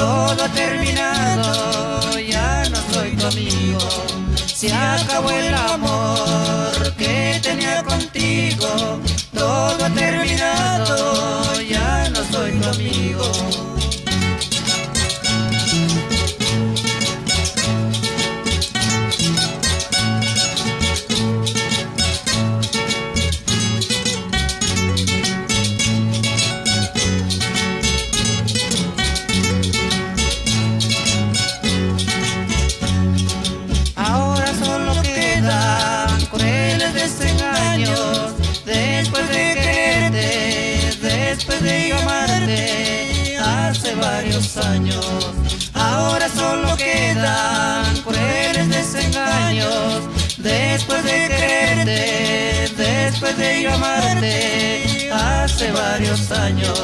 todo ha terminado, ya no soy tu amigo. Se acabó el amor que tenía contigo, todo ha terminado, ya no soy tu amigo. Yo amarte hace varios años. Ahora solo quedan crueles desengaños después de quererte, después de amarte hace varios años.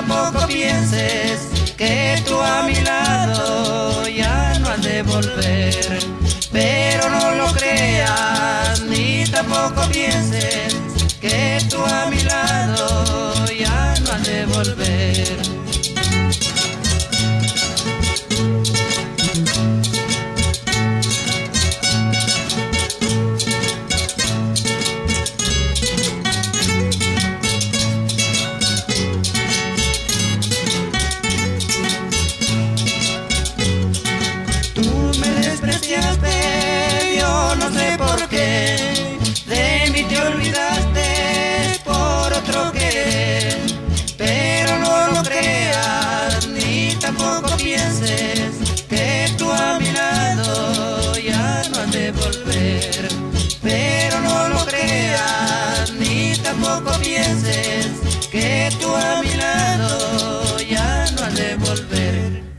Tampoco pienses que tú a mi lado ya no has de volver. Pero no lo creas, ni tampoco pienses que tú a mi lado ya no has de volver. tampoco pienses que tú a mi lado ya no has de volver. Pero no lo creas, ni tampoco pienses que tú a mi lado ya no has de volver.